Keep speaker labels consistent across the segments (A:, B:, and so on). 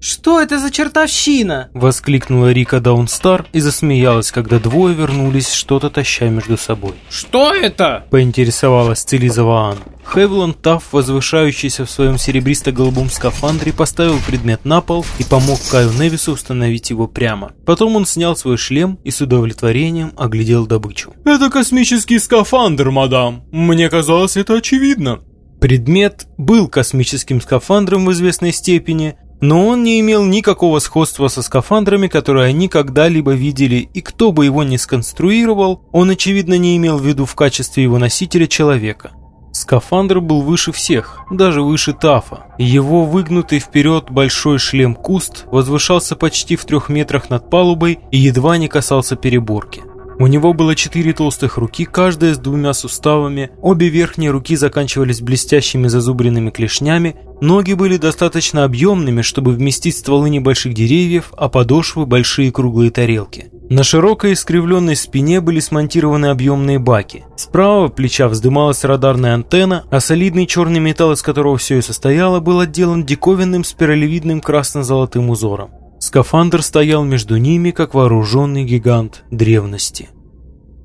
A: «Что это за чертовщина?»
B: Воскликнула Рика Даунстар и засмеялась, когда двое вернулись, что-то таща между собой.
C: «Что это?»
B: Поинтересовалась Целиза Ваан. Хевлон Тафф, возвышающийся в своем серебристо-голубом скафандре, поставил предмет на пол и помог Каю Невису установить его прямо. Потом он снял свой шлем и с удовлетворением оглядел добычу.
D: «Это космический скафандр, мадам. Мне казалось, это очевидно».
B: Предмет был космическим скафандром в известной степени, но он не имел никакого сходства со скафандрами, которые они когда-либо видели, и кто бы его ни сконструировал, он очевидно не имел в виду в качестве его носителя человека. Скафандр был выше всех, даже выше Тафа. Его выгнутый вперед большой шлем-куст возвышался почти в трех метрах над палубой и едва не касался переборки. У него было четыре толстых руки, каждая с двумя суставами, обе верхние руки заканчивались блестящими зазубренными клешнями, ноги были достаточно объемными, чтобы вместить стволы небольших деревьев, а подошвы – большие круглые тарелки. На широкой искривленной спине были смонтированы объемные баки. Справа плеча вздымалась радарная антенна, а солидный черный металл, из которого все и состояло, был отделан диковинным спиралевидным красно-золотым узором. Скафандр стоял между ними, как вооруженный гигант древности.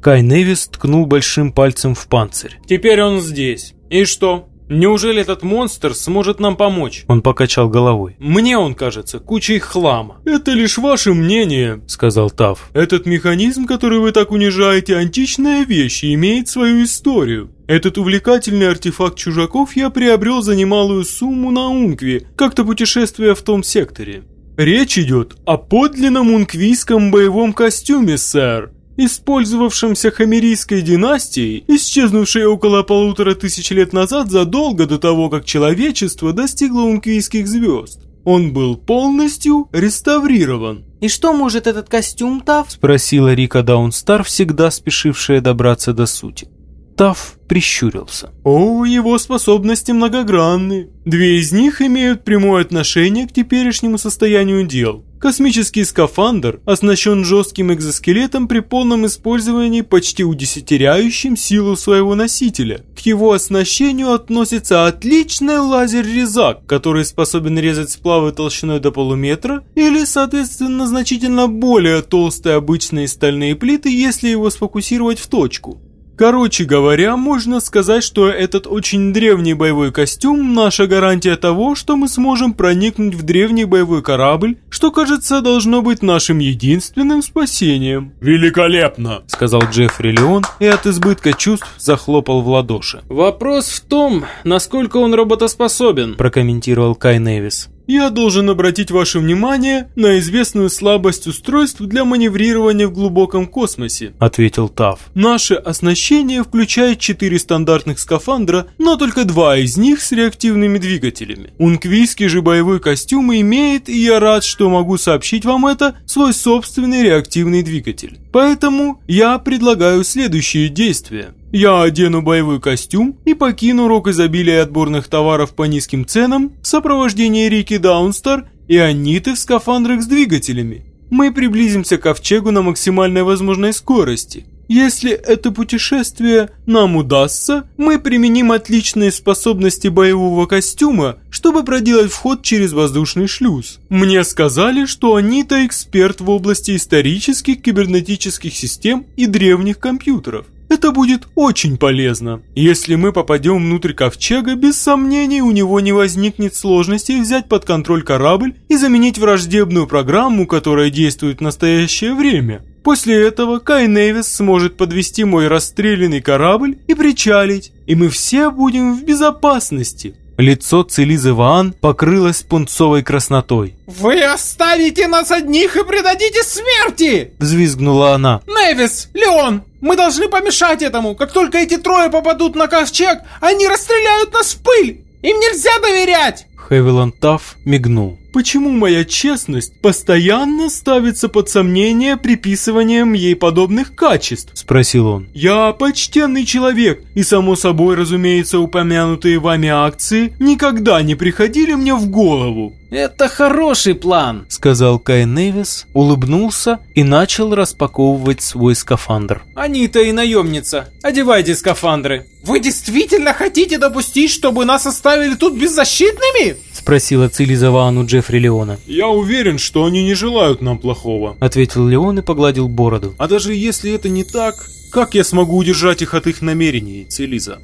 B: Кай Невис ткнул большим пальцем в панцирь.
D: «Теперь он здесь. И что? Неужели этот монстр сможет нам помочь?»
B: Он покачал головой.
D: «Мне он кажется кучей хлама». «Это лишь ваше мнение», — сказал Тав. «Этот механизм, который вы так унижаете, античная вещь и имеет свою историю. Этот увлекательный артефакт чужаков я приобрел за немалую сумму на Ункве, как-то путешествуя в том секторе. Речь идет о подлинном унквийском боевом костюме, сэр, использовавшемся хамерийской династией, исчезнувшей около полутора тысяч лет назад задолго до того, как человечество достигло унквийских звезд. Он был полностью реставрирован.
A: «И что может этот костюм, Тав?»
B: – спросила Рика Даунстар, всегда спешившая добраться до сути. Тав прищурился.
D: О, его способности многогранны. Две из них имеют прямое отношение к теперешнему состоянию дел. Космический скафандр оснащен жестким экзоскелетом при полном использовании, почти удесятеряющим силу своего носителя. К его оснащению относится отличный лазер-резак, который способен резать сплавы толщиной до полуметра, или, соответственно, значительно более толстые обычные стальные плиты, если его сфокусировать в точку. Короче говоря, можно сказать, что этот очень древний боевой костюм – наша гарантия того, что мы сможем проникнуть в древний боевой корабль, что, кажется, должно быть нашим единственным спасением.
B: «Великолепно!» – сказал Джеффри Леон и от избытка чувств захлопал в ладоши.
C: «Вопрос в том, насколько он работоспособен», –
B: прокомментировал Кай Невис.
D: Я должен обратить ваше внимание на известную слабость устройств для маневрирования в глубоком космосе,
B: ответил Тав.
D: Наше оснащение включает четыре стандартных скафандра, но только два из них с реактивными двигателями. Унквийский же боевой костюм имеет, и я рад, что могу сообщить вам это, свой собственный реактивный двигатель. Поэтому я предлагаю следующие действия. Я одену боевой костюм и покину рок изобилия отборных товаров по низким ценам в сопровождении Рики Даунстар и Аниты в скафандрах с двигателями. Мы приблизимся к ковчегу на максимальной возможной скорости. Если это путешествие нам удастся, мы применим отличные способности боевого костюма, чтобы проделать вход через воздушный шлюз. Мне сказали, что Анита эксперт в области исторических кибернетических систем и древних компьютеров. Это будет очень полезно. Если мы попадем внутрь ковчега, без сомнений у него не возникнет сложности взять под контроль корабль и заменить враждебную программу, которая действует в настоящее время. После этого Кай Невис сможет подвести мой расстрелянный корабль и причалить, и мы все будем в безопасности.
B: Лицо Целизы Ваан покрылось пунцовой краснотой.
C: «Вы оставите нас одних и предадите смерти!»
B: Взвизгнула она.
C: «Невис, Леон, мы должны помешать этому! Как только эти трое попадут на ковчег, они расстреляют нас в пыль! Им нельзя доверять!»
B: Хевилан Тафф мигнул.
D: Почему моя честность постоянно ставится под сомнение приписыванием ей подобных качеств? Спросил он. Я почтенный человек, и само собой, разумеется, упомянутые вами акции никогда не приходили мне в голову.
A: «Это хороший план», —
B: сказал Кай Невис, улыбнулся и начал распаковывать свой скафандр.
C: «Они-то и наемница. Одевайте скафандры». «Вы действительно хотите допустить, чтобы нас оставили тут беззащитными?»
B: – спросила Цилизаван у Джеффри Леона.
D: «Я уверен, что они не желают нам плохого», –
B: ответил Леон и погладил бороду.
D: «А даже если это не так, как я смогу удержать их от их намерений, Целиза?»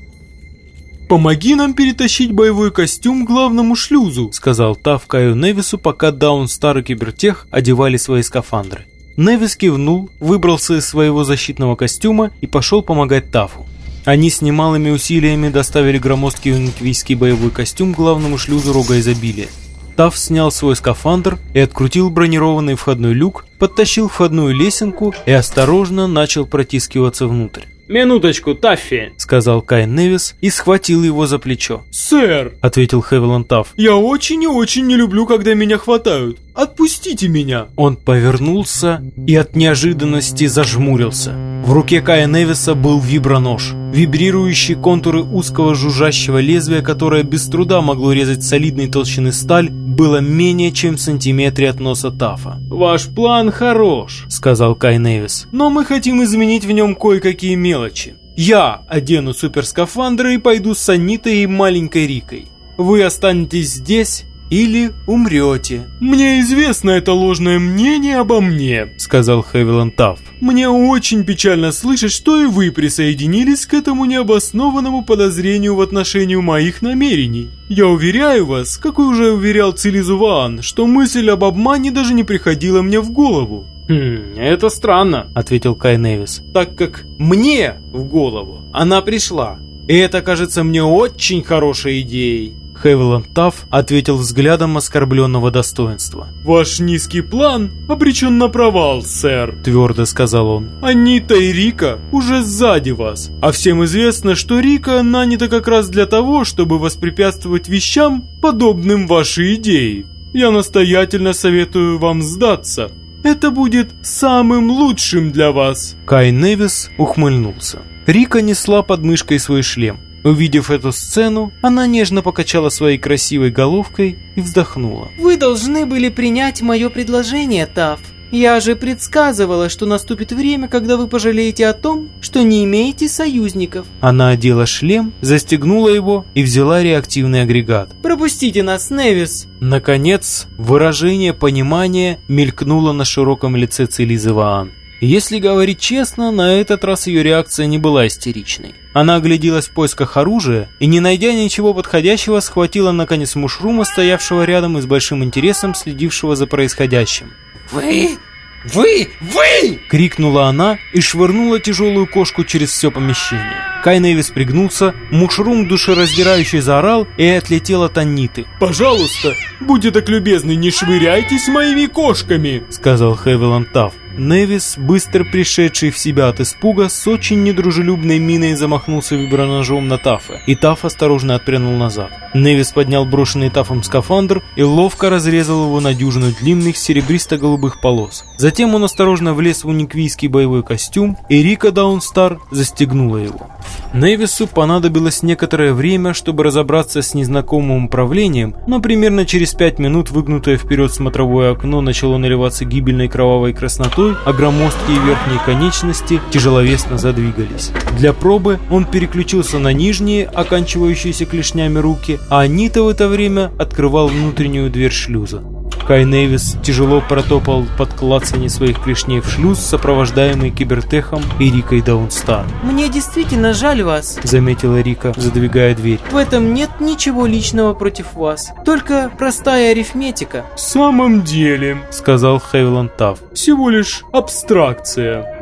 D: «Помоги нам перетащить боевой костюм к главному шлюзу», сказал Тав Каю Невису, пока Даун Стар и Кибертех одевали свои скафандры. Невис кивнул, выбрался из своего защитного костюма и пошел помогать Тафу. Они с немалыми усилиями доставили громоздкий униквийский боевой костюм главному шлюзу Рога Изобилия. Таф снял свой скафандр и открутил бронированный входной люк, подтащил входную лесенку и осторожно начал протискиваться внутрь.
A: «Минуточку, Таффи!»
B: — сказал Кай Невис и схватил его за плечо.
D: «Сэр!»
B: — ответил Хевиланд Тафф.
D: «Я очень и очень не люблю, когда меня хватают. Отпустите меня!»
B: Он повернулся и от неожиданности зажмурился. В руке Кая Невиса был вибронож. Вибрирующие контуры узкого жужжащего лезвия, которое без труда могло резать солидной толщины сталь, было менее чем в сантиметре от носа Тафа.
A: «Ваш план хорош», —
B: сказал Кай Невис.
D: «Но мы хотим изменить в нем кое-какие мелочи. Я одену суперскафандры и пойду с Анитой и маленькой Рикой. Вы останетесь здесь или умрете. Мне известно это ложное мнение обо мне, сказал Хевилан Тафф. Мне очень печально слышать, что и вы присоединились к этому необоснованному подозрению в отношении моих намерений. Я уверяю вас, как и уже уверял Цилизуван, что мысль об обмане даже не приходила мне в голову.
A: «Хм, это странно», — ответил Кай Невис, «так как мне в голову она пришла. И это кажется мне очень хорошей идеей».
B: Хевиланд Тафф ответил взглядом оскорбленного достоинства.
D: «Ваш низкий план обречен на провал, сэр», —
B: твердо сказал он.
D: «Анита и Рика уже сзади вас, а всем известно, что Рика нанята как раз для того, чтобы воспрепятствовать вещам, подобным вашей идее. Я настоятельно советую вам сдаться. Это будет самым лучшим для вас».
B: Кай Невис ухмыльнулся. Рика несла под мышкой свой шлем. Увидев эту сцену, она нежно покачала своей красивой головкой и вздохнула.
A: «Вы должны были принять мое предложение, Тав. Я же предсказывала, что наступит время, когда вы пожалеете о том, что не имеете союзников».
B: Она одела шлем, застегнула его и взяла реактивный агрегат.
A: «Пропустите нас, Невис!»
B: Наконец, выражение понимания мелькнуло на широком лице Целизы Ваан. Если говорить честно, на этот раз ее реакция не была истеричной. Она огляделась в поисках оружия и, не найдя ничего подходящего, схватила наконец мушрума, стоявшего рядом и с большим интересом следившего за происходящим.
C: «Вы? Вы? Вы!»
B: — крикнула она и швырнула тяжелую кошку через все помещение. Кай Невис пригнулся, мушрум душераздирающий заорал и отлетел от Анниты.
D: «Пожалуйста, будьте так любезны, не швыряйтесь моими кошками!»
B: — сказал Хевиланд Тафф. Невис, быстро пришедший в себя от испуга, с очень недружелюбной миной замахнулся виброножом на Тафа, и Таф осторожно отпрянул назад. Невис поднял брошенный Тафом скафандр и ловко разрезал его на дюжину длинных серебристо-голубых полос. Затем он осторожно влез в униквийский боевой костюм, и Рика Даунстар застегнула его. Невису понадобилось некоторое время, чтобы разобраться с незнакомым управлением, но примерно через пять минут выгнутое вперед смотровое окно начало наливаться гибельной кровавой краснотой, а громоздкие верхние конечности тяжеловесно задвигались. Для пробы он переключился на нижние, оканчивающиеся клешнями руки, а Анита в это время открывал внутреннюю дверь шлюза. Кай Невис тяжело протопал под клацанье своих клешней в шлюз, сопровождаемый Кибертехом и Рикой Даунстар.
A: «Мне действительно жаль вас», —
B: заметила Рика, задвигая дверь.
A: «В этом нет ничего личного против вас, только простая арифметика».
D: «В самом деле», —
B: сказал Хевиланд Тав, —
D: «всего лишь абстракция».